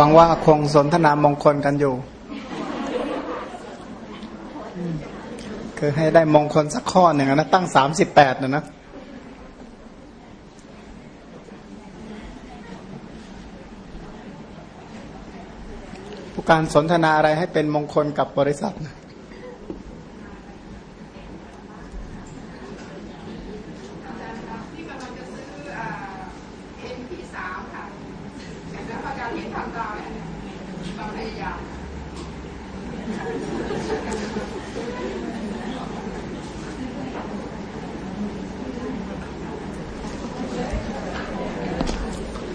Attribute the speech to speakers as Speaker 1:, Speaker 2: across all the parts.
Speaker 1: หวังว่าคงสนทนามงคลกันอยู่ คือให้ได้มงคลสักข้อหนึ่งนะตั้งสามสิบแปดนะนะผู้การสนทนาอะไรให้เป็นมงคลกับบริษัทนะ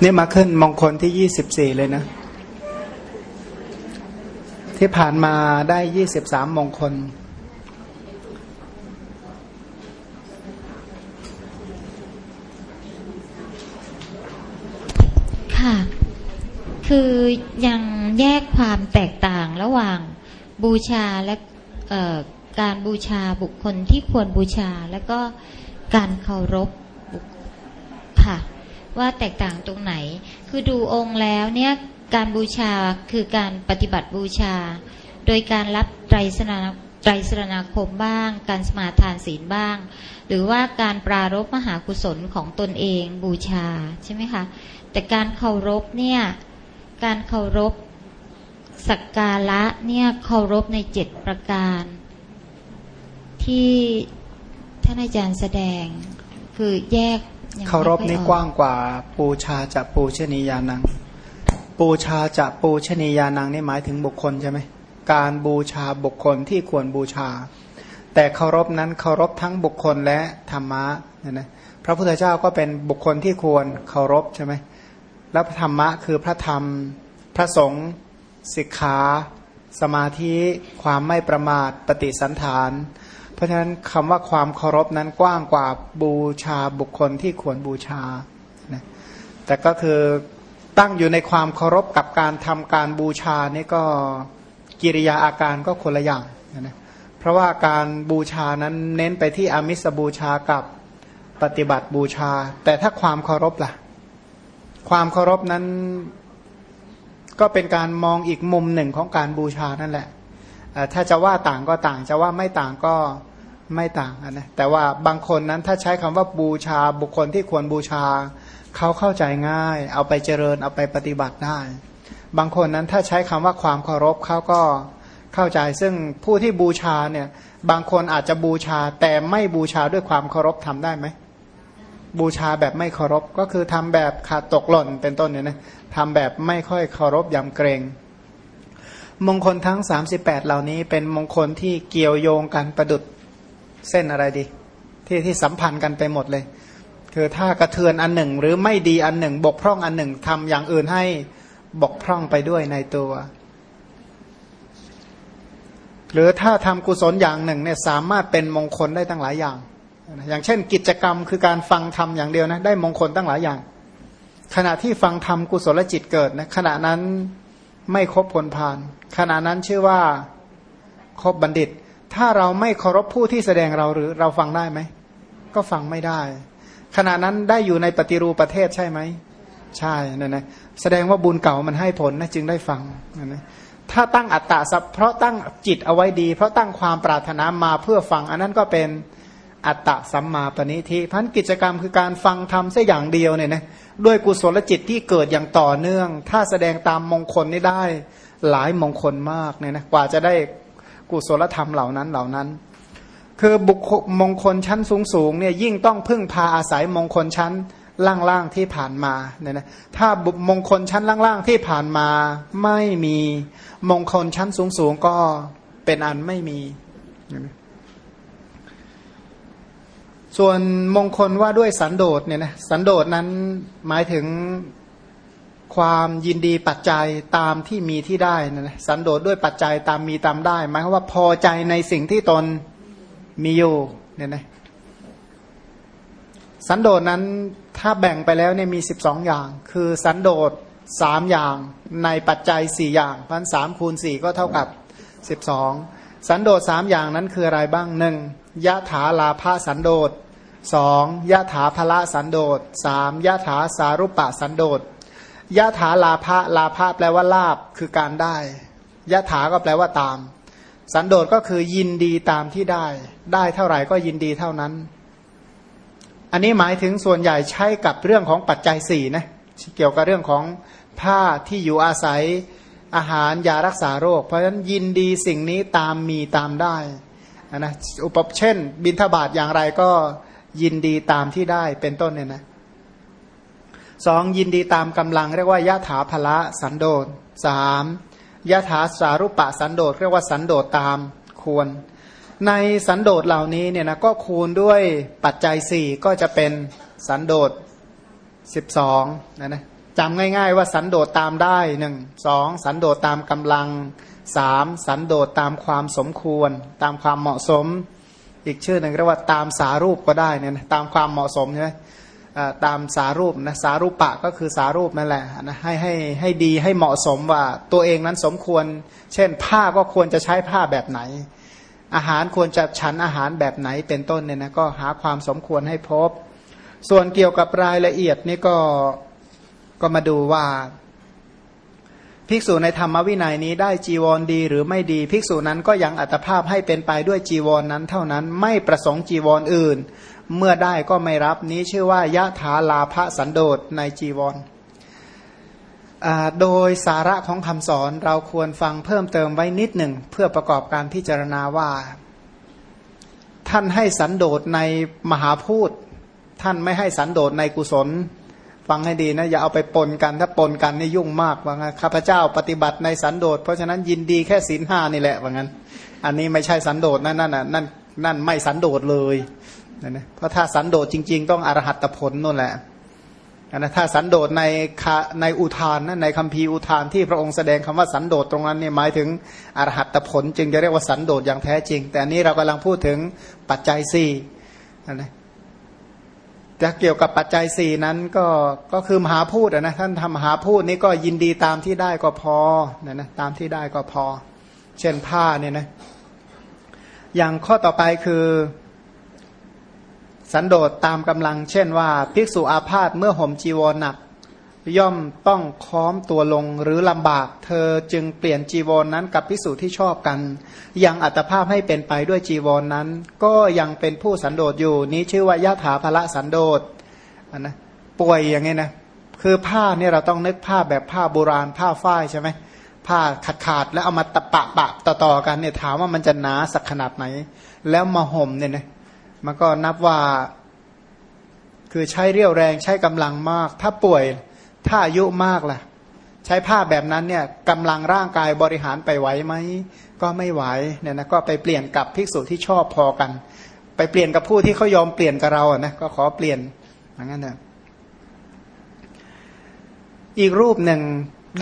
Speaker 1: นี่มาขึ้นมงคลที่ยี่สิบสี่เลยนะ ที่ผ่านมาได้ยี่สิบสามมงคล
Speaker 2: ค่ะ คือยังแยกความแตกต่างระหว่างบูชาและการบูชาบุคคลที่ควรบูชา แล้วก็การเคารพค่ะ ว่าแตกต่างตรงไหน คือดูองค์แล้วเนี่ยการบูชาคือการปฏิบัติบูชา โดยการรับไตรสนาไตรสนาคมบ้าง การสมาทานศีลบ้าง หรือว่าการปรารบมหากุศลของตนเองบูชาใช่ไหมคะ แต่การเคารพเนี่ย การเคารพสักการะเนี่ยเคารพในเจ็ดประการ ที่ท่านอาจารย์แสดงคือแยก
Speaker 1: เคารพนี่กว้างกว่า ปูชาจะปูชนียานัง ปูชาจะปูชนียานังนี่หมายถึงบุคคลใช่ไหมการบูชาบุคคลที่ควรบูชา แต่เคารพนั้นเคารพทั้งบุคคลและธรรมะนะนะพระพุทธเจ้าก็เป็นบุคคลที่ควรเคารพใช่ไหมแล้วธรรมะคือพระธรรม พระสงฆ์สิกขา สมาธิ ความไม่ประมาทปฏิสันฐาน ราะฉะนั้นคำว่าความเคารพนั้นกว้างกว่าบูชาบุคคลที่ควรบูชานะแต่ก็คือตั้งอยู่ในความเคารพกับการทำการบูชานี่ก็กิริยาอาการก็คนละอย่างนะเพราะว่าการบูชานั้นเน้นไปที่อามิสบูชากับปฏิบัติบูชา แต่ถ้าความเคารพล่ะ ความเคารพนั้นก็เป็นการมองอีกมุมหนึ่งของการบูชานั่นแหละถ้าจะว่าต่างก็ต่างจะว่าไม่ต่างก็ ไม่ต่างนะแต่ว่าบางคนนั้นถ้าใช้คำว่าบูชาบุคคลที่ควรบูชาเขาเข้าใจง่าย เอาไปเจริญเอาไปปฏิบัติได้ บางคนนั้นถ้าใช้คำว่าความเคารพเขาก็เข้าใจซึ่งผู้ที่บูชาเนี่ยบางคนอาจจะบูชาแต่ไม่บูชาด้วยความเคารพทำได้ไหมบูชาแบบไม่เคารพก็คือทำแบบขาดตกหล่นเป็นต้นเนี่ยนะทำแบบไม่ค่อยเคารพยำเกรง มงคลทั้ง 38 เหล่านี้เป็นมงคลที่เกี่ยวโยงกันประดุด เส้นอะไรดี ที่ที่สัมพันธ์กันไปหมดเลย คือถ้ากระเทือนอันหนึ่ง หรือไม่ดีอันหนึ่ง บกพร่องอันหนึ่งทำอย่างอื่นให้บกพร่องไปด้วยในตัว หรือถ้าทำกุศลอย่างหนึ่งเนี่ยสามารถเป็นมงคลได้ตั้งหลายอย่าง อย่างเช่น กิจกรรมคือการฟังธรรมอย่างเดียวนะได้มงคลตั้งหลายอย่าง ขณะที่ฟังธรรมกุศลจิตเกิดนะขณะนั้นไม่ครบผลพานขณะนั้นชื่อว่าครบบัณฑิต ถ้าเราไม่เคารพผู้ที่แสดงเราหรือเราฟังได้ไหม ก็ฟังไม่ได้ ขณะนั้นได้อยู่ในปฏิรูปประเทศใช่ไหม ใช่นั่นนะแสดงว่าบุญเก่ามันให้ผลนะจึงได้ฟังนั่นนะถ้าตั้งอัตตาสัพเพราะตั้งจิตเอาไว้ดี เพราะตั้งความปรารถนามาเพื่อฟัง อันนั้นก็เป็นอัตตะสัมมาปณิทิพันกิจกรรมคือการฟังทำแค่อย่างเดียวเนี่ยนะด้วยกุศลจิตที่เกิดอย่างต่อเนื่อง ถ้าแสดงตามมงคลนี้ได้หลายมงคลมากเนี่ยนะกว่าจะได้ กุศลธรรมเหล่านั้นเหล่านั้น คือบุคมงคลชั้นสูงสูงเนี่ยยิ่งต้องพึ่งพาอาศัยมงคลชั้นล่างๆที่ผ่านมาเนี่ยนะถ้าบุมงคลชั้นล่างๆที่ผ่านมาไม่มีมงคลชั้นสูงสูงก็เป็นอันไม่มี ส่วนมงคลว่าด้วยสันโดษเนี่ยนะสันโดษนั้นหมายถึง ความยินดีปัจจัยตามที่มีที่ได้นะสันโดษด้วยปัจจัยตามมีตามได้หมายความว่าพอใจในสิ่งที่ตนมีอยู่เนี่ยนะสันโดษนั้นถ้าแบ่งไปแล้วเนี่ยมีสิบสองอย่าง คือสันโดษสามอย่างในปัจจัยสี่อย่างพันสามคูณสี่ก็เท่ากับสิบสองสันโดษสามอย่างนั้นคืออะไรบ้างหนึ่งยะถาลาภาสันโดษสองยะถาภละสันโดษสามยะถาสารุปะสันโดษ ยะถาลาภะลาภะแปลว่าลาบคือการได้ยะถาก็แปลว่าตาม สันโดษก็คือยินดีตามที่ได้ ได้เท่าไหร่ก็ยินดีเท่านั้น อันนี้หมายถึงส่วนใหญ่ใช้กับเรื่องของปัจจัยสี่นะเกี่ยวกับเรื่องของผ้าที่อยู่อาศัยอาหารยารักษาโรค เพราะฉะนั้นยินดีสิ่งนี้ตามมีตามได้นะอุปเช่น บินทบาทอย่างไรก็ยินดีตามที่ได้เป็นต้นเนี่ยนะ สองยินดีตามกำลังเรียกว่ายะถาภละสันโดษสามยะถาสารุปะสันโดษเรียกว่าสันโดษตามควร ในสันโดษเหล่านี้เนี่ยนะก็คูณด้วยปัจจัยสี่ก็จะเป็นสันโดษสิบสองนะนะจำง่าย ๆ ว่าสันโดษตามได้หนึ่งสองสันโดษตามกำลังสามสันโดษตามความสมควร ตามความเหมาะสม อีกชื่อหนึ่งเรียกว่าตามสารูปก็ได้เนี่ยนะตามความเหมาะสมใช่ไหม ตามสารูปนะสารูปปะก็คือสารูปนั่นแหละนะให้ให้ให้ดีให้เหมาะสมว่าตัวเองนั้นสมควร เช่นผ้าก็ควรจะใช้ผ้าแบบไหน อาหารควรจะฉันอาหารแบบไหนเป็นต้นเนี่ยนะก็หาความสมควรให้พบ ส่วนเกี่ยวกับรายละเอียดนี่ก็ก็มาดูว่า ภิกษุในธรรมวินัยนี้ได้จีวรดีหรือไม่ดี ภิกษุนั้นก็ยังอัตภาพให้เป็นไปด้วยจีวรนนั้นเท่านั้นไม่ประสงค์จีวรออื่น เมื่อได้ก็ไม่รับนี้ชื่อว่ายะถาลาภสันโดษในจีวร โดยสาระของคำสอนเราควรฟังเพิ่มเติมไว้นิดหนึ่ง เพื่อประกอบการพิจารณาว่า ท่านให้สันโดษในมหาพูด ท่านไม่ให้สันโดษในกุศล ฟังให้ดีนะ อย่าเอาไปปนกัน ถ้าปนกันนี่ยุ่งมากว่างั้นข้าพเจ้าปฏิบัติในสันโดษเพราะฉะนั้นยินดีแค่ศีลห้านี่แหละว่างั้น อันนี้ไม่ใช่สันโดษนั่นนั่นนั่นนั่นไม่สันโดษเลย นะนะเพราะถ้าสันโดษจริง ๆ ต้องอรหัตผลนั่นแหละนะถ้าสันโดษในในอุทานนะในคัมภีร์อุทานที่พระองค์แสดงคำว่าสันโดษตรงนั้นเนี่ยหมายถึงอรหัตผล จึงจะเรียกว่าสันโดษอย่างแท้จริง แต่อันนี้เรากำลังพูดถึงปัจจัยสี่นะจะเกี่ยวกับปัจจัยสี่นั้นก็ก็คือมหาพูดนะท่านทำมหาพูดนี้ก็ยินดีตามที่ได้ก็พอนะนะตามที่ได้ก็พอ เช่นผ้าเนี่ยนะอย่างข้อต่อไปคือ สันโดษตามกำลัง เช่นว่า ภิกษุอาพาธเมื่อห่มจีวรหนัก ย่อมต้องค้อมตัวลงหรือลำบาก เธอจึงเปลี่ยนจีวรนนั้นกับภิกษุที่ชอบกัน ยังอัตภาพให้เป็นไปด้วยจีวรนนั้น ก็ยังเป็นผู้สันโดษอยู่ นี้ชื่อว่ายะถาภละสันโดษนะป่วยอย่างนี้นะคือผ้าเนี่ยเราต้องนึกผ้าแบบผ้าโบราณผ้าฝ้ายใช่ไหมผ้าขาดขาดแล้วเอามาตะปะปะต่อๆกันเนี่ยถามว่ามันจะหนาสักขนาดไหน แล้วมาห่มเนี่ยนะ มันก็นับว่า คือใช้เรี่ยวแรงใช้กำลังมาก ถ้าป่วยถ้าอายุมากล่ะ ใช้ผ้าแบบนั้นเนี่ยกำลังร่างกายบริหารไปไหวไหมก็ไม่ไหวเนี่ยนะก็ไปเปลี่ยนกับภิกษุที่ชอบพอกัน ไปเปลี่ยนกับผู้ที่เขายอมเปลี่ยนกับเราอะนะก็ขอเปลี่ยนอย่างนั้นนะอีกรูปหนึ่ง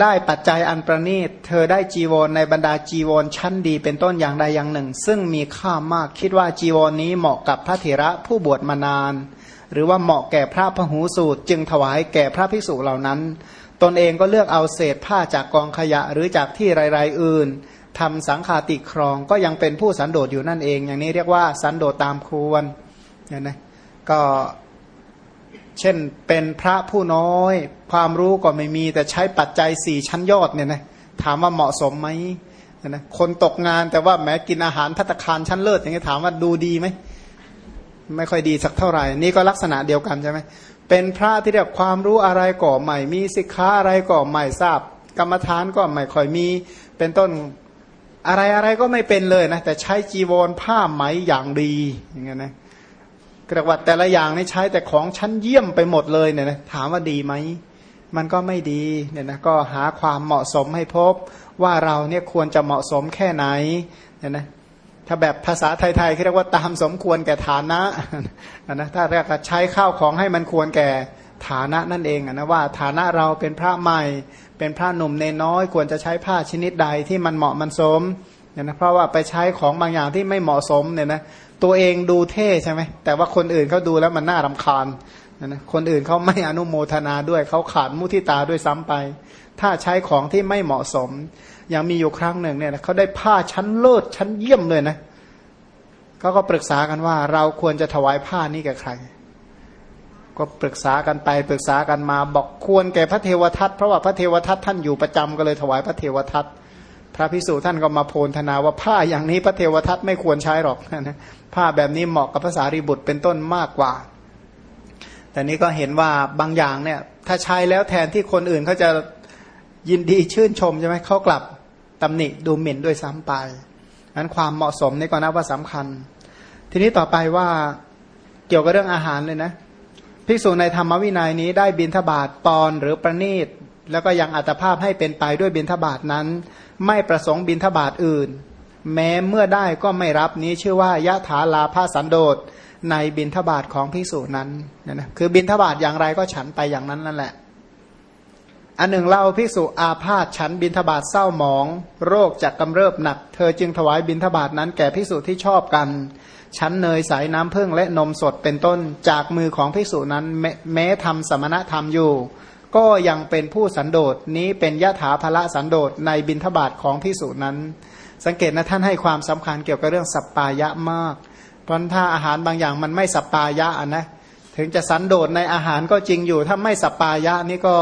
Speaker 1: ได้ปัจจัยอันประณีต เธอได้จีวรในบรรดาจีวรชั้นดีเป็นต้นอย่างใดอย่างหนึ่ง ซึ่งมีค่ามากคิดว่าจีวรนนี้เหมาะกับพระเถระผู้บวชมานาน หรือว่าเหมาะแก่พระพหูสูตร จึงถวายแก่พระภิกษุเหล่านั้น ตนเองก็เลือกเอาเศษผ้าจากกองขยะหรือจากที่ไรๆอื่นทำสังขาติครองก็ยังเป็นผู้สันโดษอยู่นั่นเอง อย่างนี้เรียกว่าสันโดษตามควรเนี่ยนะก็ เช่นเป็นพระผู้น้อย ความรู้ก็ไม่มีแต่ใช้ปัจจัยสี่ชั้นยอดเนี่ยนะถามว่าเหมาะสมไหมนะคนตกงานแต่ว่าแม้กินอาหารพัตคารชั้นเลิศอย่างนี้ถามว่าดูดีไหมไม่ค่อยดีสักเท่าไหร่ นี่ก็ลักษณะเดียวกันใช่ไหมเป็นพระที่เรียกความรู้อะไรก่อใหม่ มีสิกขาอะไรก่อใหม่ทราบ กรรมฐานก็ไม่ค่อยมีเป็นต้นอะไรอะไรก็ไม่เป็นเลยนะแต่ใช้จีวรผ้าไหมอย่างดีอย่างเงี้ยนะ กระวัดแต่ละอย่างนี่ใช้แต่ของชั้นเยี่ยมไปหมดเลยเนี่ยนะถามว่าดีไหมมันก็ไม่ดีเนี่ยนะก็หาความเหมาะสมให้พบว่าเราเนี่ยควรจะเหมาะสมแค่ไหนเนี่ยนะถ้าแบบภาษาไทยๆเรียกว่าตามสมควรแก่ฐานะนะถ้าเรียกใช้ข้าวของให้มันควรแก่ฐานะนั่นเองนะว่าฐานะเราเป็นพระใหม่ เป็นพระหนุ่มเนน้อยควรจะใช้ผ้าชนิดใดที่มันเหมาะมันสมเนี่ยนะเพราะว่าไปใช้ของบางอย่างที่ไม่เหมาะสมเนี่ยนะ ตัวเองดูเท่ใช่ไหมแต่ว่าคนอื่นเขาดูแล้วมันน่ารำคาญนะคนอื่นเขาไม่อนุโมทนาด้วยเขาขาดมุทิตาด้วยซ้ำไป ถ้าใช้ของที่ไม่เหมาะสม อย่างมีอยู่ครั้งหนึ่งเนี่ยเขาได้ผ้าชั้นเลิศชั้นเยี่ยมเลยนะเขาก็ปรึกษากันว่า เราควรจะถวายผ้านี้กับใคร ก็ปรึกษากันไปปรึกษากันมาบอกควรแก่พระเทวทัตเพราะว่าพระเทวทัตท่านอยู่ประจำก็เลยถวายพระเทวทัต พระพิสุท่านก็มาโพลธนาว่าผ้าอย่างนี้พระเทวทัตไม่ควรใช้หรอกนะผ้าแบบนี้เหมาะกับภาษารีบุตรเป็นต้นมากกว่า แต่นี้ก็เห็นว่าบางอย่างเนี่ย ถ้าใช้แล้วแทนที่คนอื่นเขาจะยินดีชื่นชมใช่ไหมเขากลับตำหนิดูหมิ่นด้วยซ้ำไปนั้นความเหมาะสมนี่ก็นับว่าสำคัญ ทีนี้ต่อไปว่าเกี่ยวกับเรื่องอาหารเลยนะภิกษุในธรรมวินัยนี้ได้บินทบาทปอนหรือประณีตแล้วก็ยังอัตภาพให้เป็นไปด้วยบินทบาทนั้น ไม่ประสงค์บินทบาทอื่น แม้เมื่อได้ก็ไม่รับนี้ชื่อว่ายะถาลาภาสันโดษในบินทบาทของภิกษุนั้นนะคือบินทบาทอย่างไรก็ฉันไปอย่างนั้นนั่นแหละ อันหนึ่งเล่าภิกษุอาพาธฉันบินทบาทเศร้าหมอง โรคจากกำเริบหนัก เธอจึงถวายบินทบาทนั้นแก่ภิกษุที่ชอบกันชั้นเนยสายน้ำพึ่งและนมสดเป็นต้นจากมือของภิกษุนั้นแมแม้ทำสมณธรรมอยู่ ก็ยังเป็นผู้สันโดษนี้เป็นยะถาภละสันโดษในบินทบาทของภิกษุนั้น สังเกตนะท่านให้ความสำคัญเกี่ยวกับเรื่องสัปปายะมาก เพราะถ้าอาหารบางอย่างมันไม่สัปปายะนะถึงจะสันโดษในอาหารก็จริงอยู่ ถ้าไม่สัปปายะนี่ก็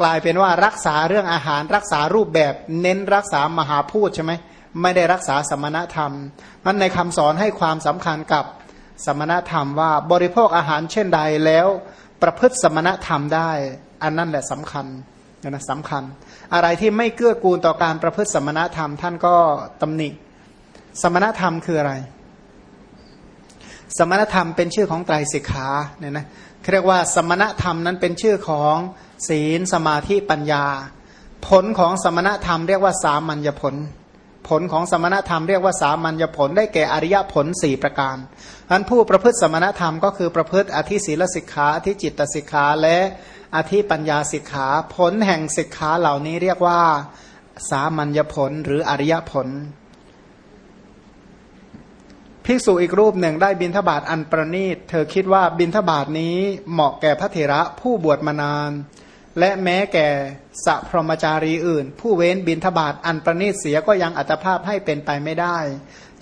Speaker 1: กลายเป็นว่ารักษาเรื่องอาหารรักษารูปแบบ เน้นรักษามหาพูดใช่ไหมไม่ได้รักษาสมณธรรมมันในคำสอนให้ความสำคัญกับสมณธรรมว่าบริโภคอาหารเช่นใดแล้ว ประพฤติสมณธรรมได้ อันนั้นแหละสำคัญนะสำคัญ อะไรที่ไม่เกื้อกูลต่อการประพฤติสมณธรรม ท่านก็ตำหนิ สมณธรรมคืออะไร สมณธรรมเป็นชื่อของไตรสิกขาเนี่ยนะเรียกว่าสมณธรรมนั้นเป็นชื่อของศีลสมาธิปัญญา ผลของสมณธรรมเรียกว่าสามัญญผล ผลของสมณธรรมเรียกว่าสามัญญผลได้แก่อริยผลสี่ประการอันผู้ประพฤติสมณธรรมก็คือประพฤติอธิศีลสิกขาอธิจิตตสิกขาและ อธิปัญญาสิกขาผลแห่งสิกขาเหล่านี้เรียกว่า สามัญญผลหรืออริยผล ภิกษุอีกรูปหนึ่งได้บินทบาทอันประณีต เธอคิดว่าบินทบาทนี้เหมาะแก่พระเถระผู้บวชมานาน และแม้แก่สัพรมจารีอื่น ผู้เว้นบินทบาทอันประณีตเสียก็ยังอัตภาพให้เป็นไปไม่ได้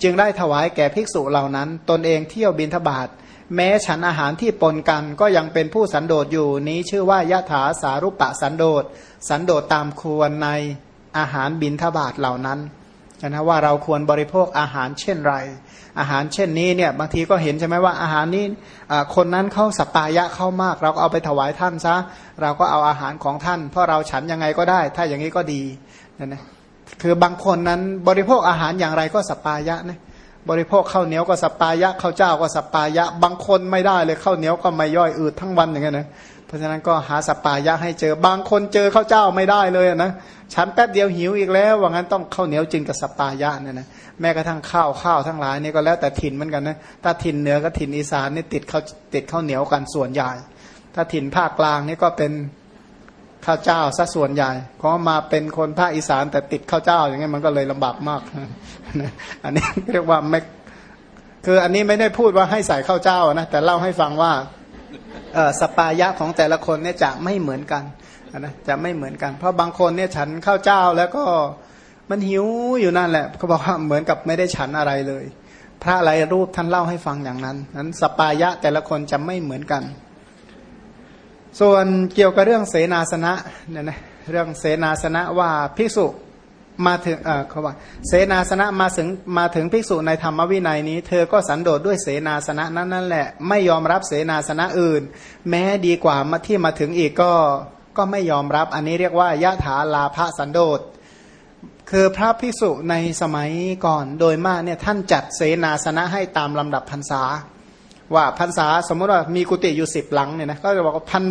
Speaker 1: จึงได้ถวายแก่ภิกษุเหล่านั้น ตนเองเที่ยวบินทบาท แม้ฉันอาหารที่ปนกันก็ยังเป็นผู้สันโดษอยู่นี้ชื่อว่ายะถาสารุปะสันโดษ สันโดษตามควรในอาหารบินทบาทเหล่านั้นนะว่าเราควรบริโภคอาหารเช่นไร อาหารเช่นนี้เนี่ยบางทีก็เห็นใช่ไหมว่าอาหารนี้คนนั้นเข้าสปายะเข้ามาก เราก็เอาไปถวายท่านซะเราก็เอาอาหารของท่าน เพราะเราฉันยังไงก็ได้ ถ้าอย่างนี้ก็ดีนะนะคือบางคนนั้นบริโภคอาหารอย่างไรก็สปายะนะ บริโภคข้าวเหนียวก็สัปปายะข้าวเจ้าก็สัปปายะ บางคนไม่ได้เลยข้าวเหนียวก็ไม่ย่อยอืดทั้งวันอย่างเงี้ยนะเพราะฉะนั้นก็หาสัปปายะให้เจอบางคนเจอข้าวเจ้าไม่ได้เลยนะฉันแป๊บเดียวหิวอีกแล้วว่างั้นต้องข้าวเหนียวจึงสัปปายะเนี่ยนะแม้กระทั่งข้าวข้าวทั้งหลายนี่ก็แล้วแต่ถิ่นเหมือนกันนะถ้าถิ่นเหนือก็ถิ่นอีสานนี่ติดข้าวติดข้าวเหนียวกันส่วนใหญ่ ถ้าถิ่นภาคกลางนี่ก็เป็น ข้าวเจ้าซะส่วนใหญ่เพราะมาเป็นคนภาคอีสานแต่ติดข้าวเจ้า อย่างเงี้ยมันก็เลยลำบากมากอันนี้เรียกว่าไม่คืออันนี้ไม่ได้พูดว่าให้ใส่ข้าวเจ้านะแต่เล่าให้ฟังว่าสปายะของแต่ละคนเนี่ยจะไม่เหมือนกันนะจะไม่เหมือนกัน เพราะบางคนเนี่ยฉันข้าวเจ้าแล้วก็มันหิวอยู่นั่นแหละเขาบอกว่าเหมือนกับไม่ได้ฉันอะไรเลย พระอะไรรูปท่านเล่าให้ฟังอย่างนั้นนั้นสปายะแต่ละคนจะไม่เหมือนกัน ส่วนเกี่ยวกับเรื่องเสนาสนะเนี่ยนะเรื่องเสนาสนะว่าภิกษุมาถึงเออเขาว่า เสนาสนะมาถึงมาถึงภิกษุในธรรมวินัยนี้ เธอก็สันโดษด้วยเสนาสนะนั้นนั่นแหละ ไม่ยอมรับเสนาสนะอื่น แม้ดีกว่ามาที่มาถึงอีกก็ก็ไม่ยอมรับอันนี้เรียกว่ายะถาลาภสันโดษคือพระภิกษุในสมัยก่อนโดยมากเนี่ยท่านจัดเสนาสนะให้ตามลำดับพรรษา ว่าพรรษาสมมติว่ามีกุฏิอยู่สิบหลังเนี่ยนะก็จะบอกว่าพัน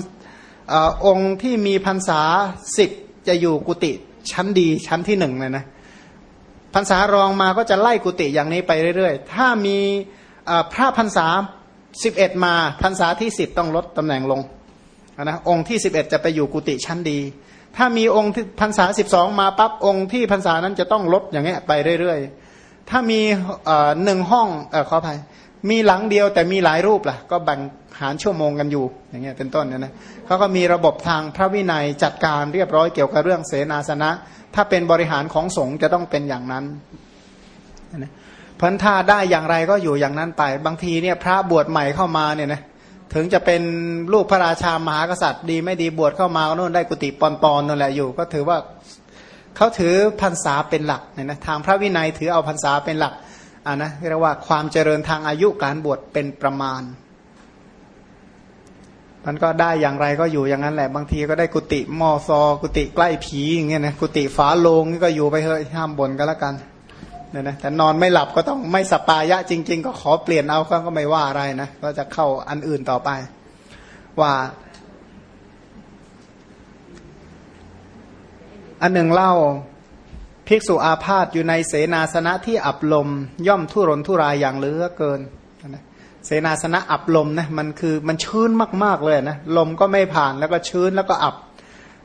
Speaker 1: อองค์ที่มีพรรษาสิบจะอยู่กุฏิชั้นดีชั้นที่หนึ่งเลยนะพรรษารองมาก็จะไล่กุฏิอย่างนี้ไปเรื่อยๆ ถ้ามีพระพรรษาสิบเอ็ดมาพรรษาที่สิบต้องลดตำแหน่งลงนะองค์ที่สิบเอ็ดจะไปอยู่กุฏิชั้นดี ถ้ามีองค์พรรษาสิบสองมาปั๊บองค์ที่พรรษานั้นจะต้องลดอย่างเงี้ยไปเรื่อยๆ ถ้ามีหนึ่งห้องอขออภัย มีหลังเดียวแต่มีหลายรูปล่ะ ก็แบ่งหารชั่วโมงกันอยู่อย่างเงี้ยเป็นต้นเนี่ยนะเขาก็มีระบบทางพระวินัยจัดการเรียบร้อยเกี่ยวกับเรื่องเสนาสนะ ถ้าเป็นบริหารของสงฆ์จะต้องเป็นอย่างนั้นนะพันธาได้อย่างไรก็อยู่อย่างนั้นไป บางทีเนี่ยพระบวชใหม่เข้ามาเนี่ยนะถึงจะเป็นลูกพระราชามหากษัตริย์ดีไม่ดีบวชเข้ามาก็นู่นได้กุฏิปอนปอนนั่นแหละอยู่ ก็ถือว่าเขาถือพรรษาเป็นหลักเนี่ยนะทางพระวินัยถือเอาพรรษาเป็นหลัก อ่านะเรียกว่าความเจริญทางอายุการบวชเป็นประมาณ มันก็ได้อย่างไรก็อยู่อย่างนั้นแหละ บางทีก็ได้กุฏิมอซอ กุฏิใกล้ผีอย่างเงี้ยนะกุฏิฝาโลงนี่ก็อยู่ไปเถอะห้ามบ่นก็แล้วกันเนี่ยนะแต่นอนไม่หลับก็ต้องไม่สปายะจริง ๆ ก็ขอเปลี่ยนเอาก็ไม่ว่าอะไรนะก็จะเข้าอันอื่นต่อไป ว่าอันหนึ่งเล่า ภิกษุอาพาธอยู่ในเสนาสนะที่อับลม ย่อมทุรนทุรายอย่างเหลือเกินเสนาสนะอับลมนะมันคือมันชื้นมากๆเลยนะลมก็ไม่ผ่านแล้วก็ชื้นแล้วก็อับ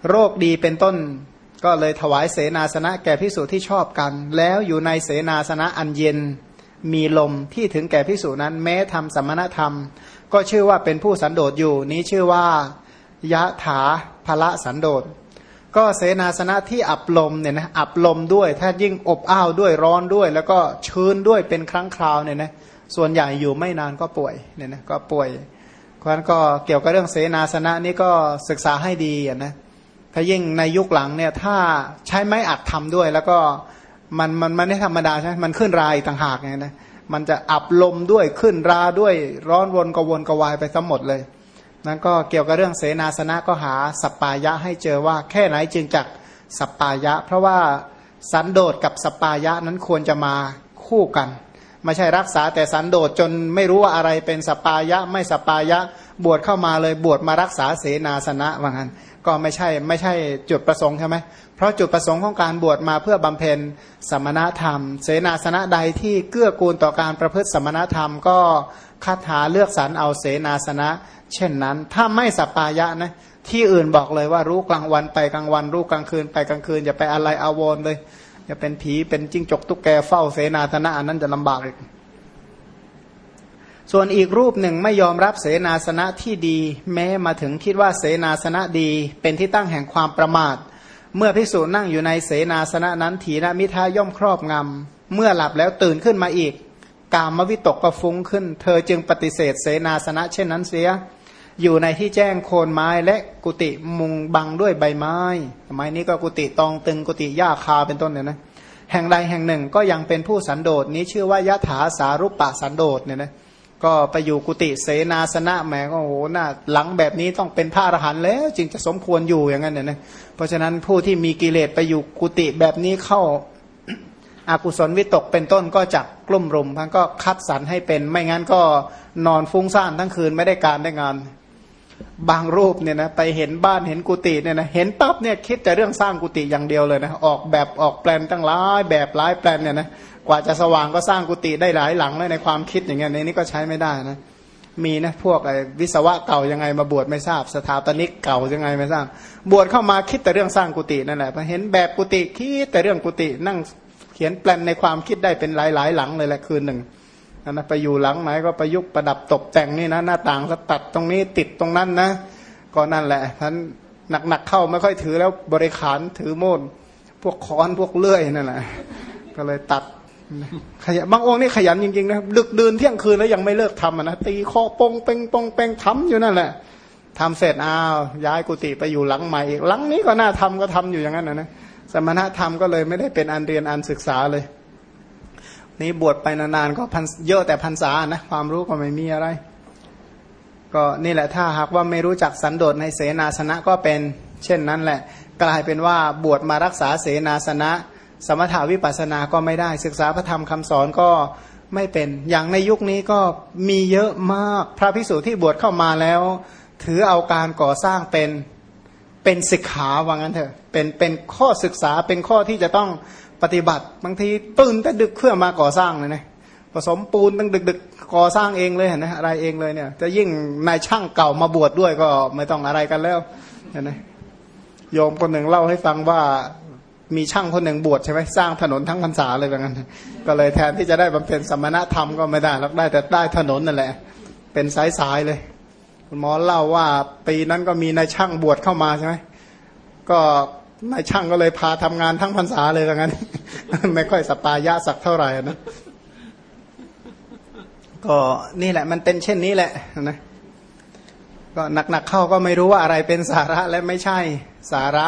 Speaker 1: โรคดีเป็นต้น ก็เลยถวายเสนาสนะแก่พิสูจที่ชอบกัน แล้วอยู่ในเสนาสนะอันเย็นมีลมที่ถึงแก่พิสูจนั้น แม้ทำสมณธรรม ก็ชื่อว่าเป็นผู้สันโดษอยู่ นี้ชื่อว่ายะถาภละสันโดษ ก็เสนาสนะที่อับลมเนี่ยนะอับลมด้วย ถ้ายิ่งอบอ้าวด้วยร้อนด้วย แล้วก็ชื้นด้วยเป็นครั้งคราวเนี่ยนะส่วนใหญ่อยู่ไม่นานก็ป่วยเนี่ยนะก็ป่วยเพราะฉะนั้นก็เกี่ยวกับเรื่องเสนาสนะนี่ก็ศึกษาให้ดีนะถ้ายิ่งในยุคหลังเนี่ยถ้าใช้ไม้อัดทำด้วย แล้วก็มันมันมันไม่ธรรมดาใช่ไหมมันขึ้นรายต่างหากไงนะมันจะอับลมด้วยขึ้นราด้วยร้อนวนกวนกวายไปทั้งหมดเลย นั้นก็เกี่ยวกับเรื่องเสนาสนะก็หาสัปปายะให้เจอว่าแค่ไหนจึงจักสัปปายะ เพราะว่าสันโดษกับสัปปายะนั้นควรจะมาคู่กัน ไม่ใช่รักษาแต่สันโดษจนไม่รู้ว่าอะไรเป็นสัปปายะไม่สัปปายะ บวชเข้ามาเลยบวชมารักษาเสนาสนะว่างั้นก็ไม่ใช่ไม่ใช่จุดประสงค์ใช่ไหมเพราะจุดประสงค์ของการบวชมาเพื่อบำเพ็ญสมณธรรม เสนาสนะใดที่เกื้อกูลต่อการประพฤติสมณธรรม ก็คาถาเลือกสรรเอาเสนาสนะ เช่นนั้น ถ้าไม่สัปปายะนะที่อื่นบอกเลยว่ารู้กลางวันไปกลางวัน รู้กลางคืนไปกลางคืน อย่าไปอะไรอาวรเลยอย่าเป็นผีเป็นจิ้งจกตุ๊กแกเฝ้าเสนาสนะอันนั้นจะลำบากอีก ส่วนอีกรูปหนึ่งไม่ยอมรับเสนาสนะที่ดี แม้มาถึงคิดว่าเสนาสนะดี เป็นที่ตั้งแห่งความประมาท เมื่อพิสูจนั่งอยู่ในเสนาสนะนั้นถีนมิทาย่อมครอบงำเมื่อหลับแล้วตื่นขึ้นมาอีก กามวิตกก็ฟุ้งขึ้น เธอจึงปฏิเสธเสนาสนะ เช่นนั้นเสีย อยู่ในที่แจ้งโคนไม้และกุฏิมุงบังด้วยใบไม้สมัยนี้ก็กุฏิตองตึงกุฏิหญ้าคาเป็นต้นเนี่ยนะแห่งใดแห่งหนึ่งก็ยังเป็นผู้สันโดษนี้ชื่อว่ายะถาสารุปปะสันโดษเนี่ยนะ ก็ไปอยู่กุฏิเสนาสนะแหมก็โอ้โหหน้าหลังแบบนี้ต้องเป็นพระอรหันต์แล้ว จึงจะสมควรอยู่อย่างนั้นเนี่ยนะเพราะฉะนั้นผู้ที่มีกิเลสไปอยู่กุฏิแบบนี้เข้าอากุศลวิตกเป็นต้นก็จักกลุ่มรุมพันก็คัดสรรให้เป็นไม่งั้นก็นอนฟุ้งซ่านทั้งคืนไม่ได้การได้งาน บางรูปเนี่ยนะไปเห็นบ้านเห็นกุฏิเนี่ยนะเห็นปั๊บเนี่ยคิดแต่เรื่องสร้างกุฏิอย่างเดียวเลยนะออกแบบออกแปลนตั้งหลายแบบหลายแปลนเนี่ยนะ กว่าจะสว่างก็สร้างกุฏิได้หลายหลังเลยในความคิดอย่างเงี้ยในนี้ก็ใช้ไม่ได้นะมีนะพวกไอ้วิศวะเก่ายังไงมาบวชไม่ทราบ สถาปนิกเก่ายังไงไม่ทราบ บวชเข้ามาคิดแต่เรื่องสร้างกุฏินั่นแหละพอเห็นแบบกุฏิคิดแต่เรื่องกุฏินั่งเขียนแปลนในความคิดได้เป็นหลายหลายหลังเลยแหละคืนหนึ่งนะไปอยู่หลังไหนก็ประยุกต์ประดับตกแต่งนี่นะหน้าต่างก็ตัดตรงนี้ติดตรงนั้นนะก็นั่นแหละท่านหนักๆเข้าไม่ค่อยถือแล้วบริขารถือโมดพวกค้อนพวกเลื่อยนั่นแหละก็เลยตัด ขยันบางองค์นี่ขยันจริงๆนะดึกดื่นเที่ยงคืนแล้วยังไม่เลิกทำนะตีข้อปงเปงปงเปงทำอยู่นั่นแหละทำเสร็จอ้าวย้ายกุฏิไปอยู่หลังใหม่อีกหลังนี้ก็น่าทำก็ทำอยู่อย่างนั้นนะนะสมณธรรมก็เลยไม่ได้เป็นอันเรียนอันศึกษาเลย นี่บวชไปนานๆก็พันเยอะแต่พันษานะความรู้ก็ไม่มีอะไร ก็นี่แหละถ้าหากว่าไม่รู้จักสันโดษในเสนาสนะก็เป็น เช่นนั้นแหละ กลายเป็นว่าบวชมารักษาเสนาสนะ สมถาวิปัสสนาก็ไม่ได้ ศึกษาพระธรรมคำสอนก็ไม่เป็นอย่างในยุคนี้ก็มีเยอะมากพระพิสุที่บวชเข้ามาแล้ว ถือเอาการก่อสร้างเป็นเป็นศิกขาว่างั้นเถอะเป็นเป็นข้อศึกษาเป็นข้อที่จะต้องปฏิบัติ บางทีตื่นแต่ดึกเพื่อมาก่อสร้างเลยนะผสมปูนตั้งดึกดึกก่อสร้างเองเลยนะอะไรเองเลยเนี่ย จะยิ่งนายช่างเก่ามาบวชดด้วยก็ไม่ต้องอะไรกันแล้วเห็นไหมโยมคนหนึ่งเล่าให้ฟังว่า มีช่างคนหนึ่งบวชใช่ไหมสร้างถนนทั้งพรรษาเลยแบบนั้น ก็เลยแทนที่จะได้บำเพ็ญสมณธรรมก็ไม่ได้แล้วได้แต่ได้ถนนนั่นแหละ เป็นสายสายเลย คุณหมอเล่าว่าปีนั้นก็มีนายช่างบวชเข้ามาใช่ไหมก็นายช่างก็เลยพาทำงานทั้งพรรษาเลยแบบนั้น ไม่ค่อยสปายะสักเท่าไหร่นะก็นี่แหละมันเป็นเช่นนี้แหละนะก็หนักๆเข้าก็ไม่รู้ว่าอะไรเป็นสาระและไม่ใช่สาระ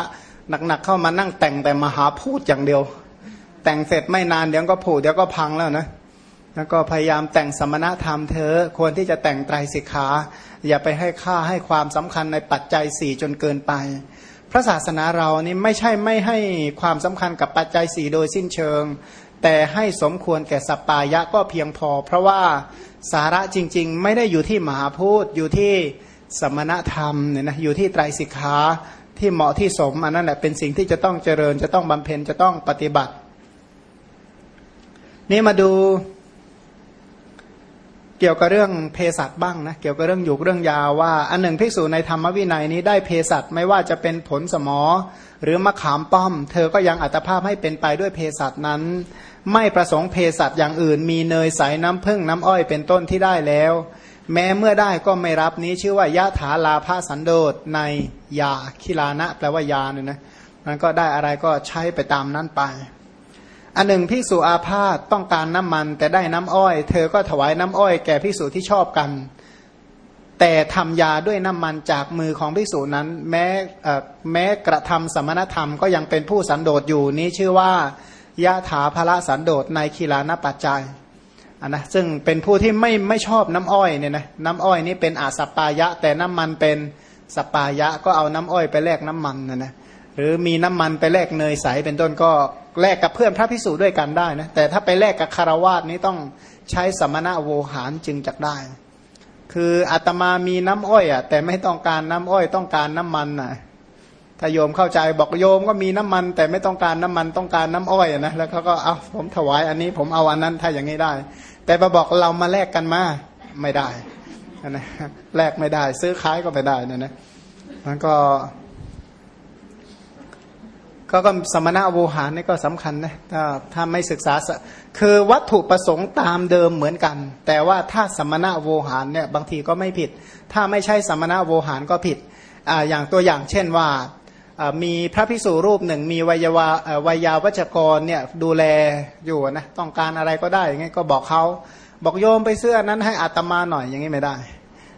Speaker 1: หนักๆเข้ามานั่งแต่งแต่มหาพูดอย่างเดียว แต่งเสร็จไม่นานเดี๋ยวก็ผูเดี๋ยวก็พังแล้วนะแล้วก็พยายามแต่งสมณธรรมเธอควรที่จะแต่งไตรสิกขา อย่าไปให้ค่าให้ความสำคัญในปัจจัยสี่จนเกินไป พระศาสนาเรานี่ไม่ใช่ไม่ให้ความสำคัญกับปัจจัยสี่โดยสิ้นเชิง แต่ให้สมควรแก่สัปปายะก็เพียงพอ เพราะว่าสาระจริง ๆ ไม่ได้อยู่ที่มหาพูดอยู่ที่สมณธรรมเนี่ยนะอยู่ที่ไตรสิกขา ที่เหมาะที่สมอันนั้นแหละเป็นสิ่งที่จะต้องเจริญ จะต้องบำเพ็ญจะต้องปฏิบัติ นี่มาดูเกี่ยวกับเรื่องเภสัชบ้างนะเกี่ยวกับเรื่องอยู่เรื่องยาว่า อันหนึ่งภิกษุในธรรมวินัยนี้ได้เภสัชไม่ว่าจะเป็นผลสมอ หรือมะขามป้อม เธอก็ยังอัตภาพให้เป็นไปด้วยเภสัชนั้น ไม่ประสงค์เภสัชอย่างอื่น มีเนยใสน้ำผึ้งน้ำอ้อยเป็นต้นที่ได้แล้ว แม้เมื่อได้ก็ไม่รับนี้ชื่อว่ายะถาลาภาสันโดษในยาคิลานะแปลว่ายาเนี่ยนะมันก็ได้อะไรก็ใช้ไปตามนั้นไป อันหนึ่งพิสูอาพาธต้องการน้ำมัน แต่ได้น้ำอ้อย เธอก็ถวายน้ำอ้อยแก่พิสูที่ชอบกัน แต่ทำยาด้วยน้ำมันจากมือของพิสูจนั้น แม้แม้กระทำสมณธรรมก็ยังเป็นผู้สันโดษอยู่นี้ชื่อว่ายะถาภละสันโดษในคีลานะปัจจัย อันนะซึ่งเป็นผู้ที่ไม่ไม่ชอบน้ำอ้อยเนี่ยนะน้ำอ้อยนี้เป็นอาสปายะ แต่น้ำมันเป็นสปายะก็เอาน้ำอ้อยไปแลกน้ำมันนะนะหรือมีน้ำมันไปแลกเนยใสเป็นต้นก็แลกกับเพื่อนพระพิสูจน์ด้วยกันได้นะแต่ถ้าไปแลกกับคารวาสนี้ต้องใช้สมณะโวหารจึงจะได้ คืออาตมามีน้ำอ้อยอะแต่ไม่ต้องการน้ำอ้อยต้องการน้ำมันน่ะ ถ้าโยมเข้าใจบอกโยมก็มีน้ำมัน แต่ไม่ต้องการน้ำมันต้องการน้ำอ้อยนะแล้วเขาก็เอาผมถวายอันนี้ผมเอาอันนั้นถ้าอย่างนี้ได้ แต่มาบอกเรามาแลกกันมาไม่ได้นะแลกไม่ได้ ซื้อขายก็ไม่ได้นะนะมันก็ก็ก็สมณะโวหารนี่ก็สำคัญนะถ้าถ้าไม่ศึกษาคือวัตถุประสงค์ตามเดิมเหมือนกัน แต่ว่าถ้าสมณะโวหารเนี่ยบางทีก็ไม่ผิด ถ้าไม่ใช่สมณะโวหารก็ผิดอ่าอย่างตัวอย่างเช่นว่า มีพระพิสุรูปหนึ่ง มีวัยวาวัยาวัจกรเนี่ยดูแลอยู่นะต้องการอะไรก็ได้อย่างงี้ก็บอกเขาบอกโยมไปเสื้อนั้นให้อัตมาหน่อยอย่างนี้ไม่ได้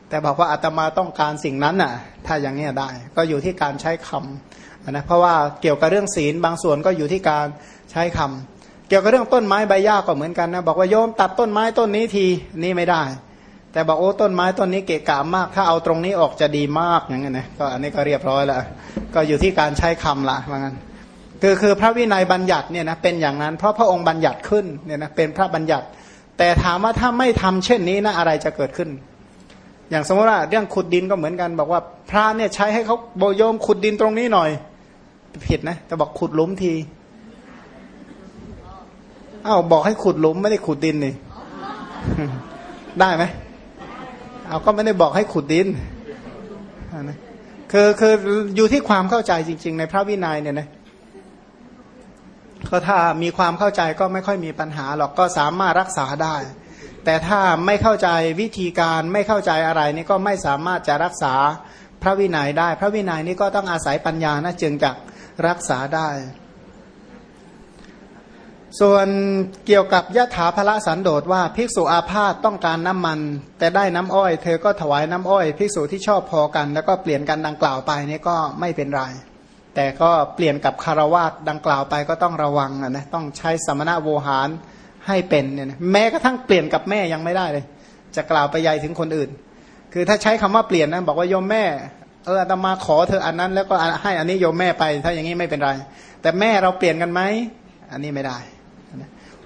Speaker 1: แต่บอกว่าอัตมาต้องการสิ่งนั้นน่ะถ้าอย่างนี้ได้ ก็อยู่ที่การใช้คำนะเพราะว่าเกี่ยวกับเรื่องศีลบางส่วนก็อยู่ที่การใช้คำเกี่ยวกับเรื่องต้นไม้ใบหญ้าก็เหมือนกันนะบอกว่าโยมตัดต้นไม้ต้นนี้ทีนี่ไม่ได้ แต่บอกโอ้ต้นไม้ต้นนี้เกะกะมาก ถ้าเอาตรงนี้ออกจะดีมากอย่างเงี้ยนะก็อันนี้ก็เรียบร้อยแล้วก็อยู่ที่การใช้คำละว่างั้นคือคือพระวินัยบัญญัติเนี่ยนะเป็นอย่างนั้น เพราะพระองค์บัญญัติขึ้นเนี่ยนะเป็นพระบัญญัติ แต่ถามว่าถ้าไม่ทำเช่นนี้นะอะไรจะเกิดขึ้น อย่างสมมติว่าเรื่องขุดดินก็เหมือนกัน บอกว่าพระเนี่ยใช้ให้เขาโบโยมขุดดินตรงนี้หน่อย ผิดนะแต่บอกขุดหลุมทีอ้าวบอกให้ขุดหลุมไม่ได้ขุดดินนี่ได้ไหม เอาก็ไม่ได้บอกให้ขุดดินนะคือคืออยู่ที่ความเข้าใจจริง ๆ ในพระวินัยเนี่ยนะก็ถ้ามีความเข้าใจก็ไม่ค่อยมีปัญหาหรอกก็สามารถรักษาได้ แต่ถ้าไม่เข้าใจวิธีการไม่เข้าใจอะไรนี่ก็ไม่สามารถจะรักษาพระวินัยได้ พระวินัยนี่ก็ต้องอาศัยปัญญานะจึงจะรักษาได้ ส่วนเกี่ยวกับยะถาภละสันโดษว่าภิกษุอาพาธต้องการน้ำมัน แต่ได้น้ำอ้อย เธอก็ถวายน้ำอ้อยภิกษุที่ชอบพอกัน แล้วก็เปลี่ยนกันดังกล่าวไปนี่ก็ไม่เป็นไร แต่ก็เปลี่ยนกับคารวาสดังกล่าวไปก็ต้องระวังนะต้องใช้สมณะโวหารให้เป็นเนี่ยนะแม้กระทั่งเปลี่ยนกับแม่ยังไม่ได้เลย จะกล่าวไปใหญ่ถึงคนอื่น คือถ้าใช้คำว่าเปลี่ยนนะบอกว่าโยมแม่เอออาตมาขอเธออันนั้น แล้วก็ให้อันนี้โยมแม่ไป ถ้าอย่างนี้ไม่เป็นไร แต่แม่เราเปลี่ยนกันไหมอันนี้ไม่ได้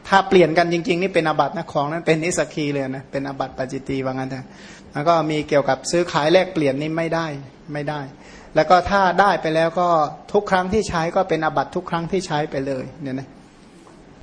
Speaker 1: ถ้าเปลี่ยนกันจริง ๆ นี่เป็นอาบัตินะของนั้นเป็นนิสกีเลยนะเป็นอาบัติปจิตีว่างั้นเถอะแล้วก็มีเกี่ยวกับซื้อขายแลกเปลี่ยนนี่ไม่ได้ไม่ได้ แล้วก็ถ้าได้ไปแล้วก็ทุกครั้งที่ใช้ก็เป็นอาบัติทุกครั้งที่ใช้ไปเลยเนี่ยนะ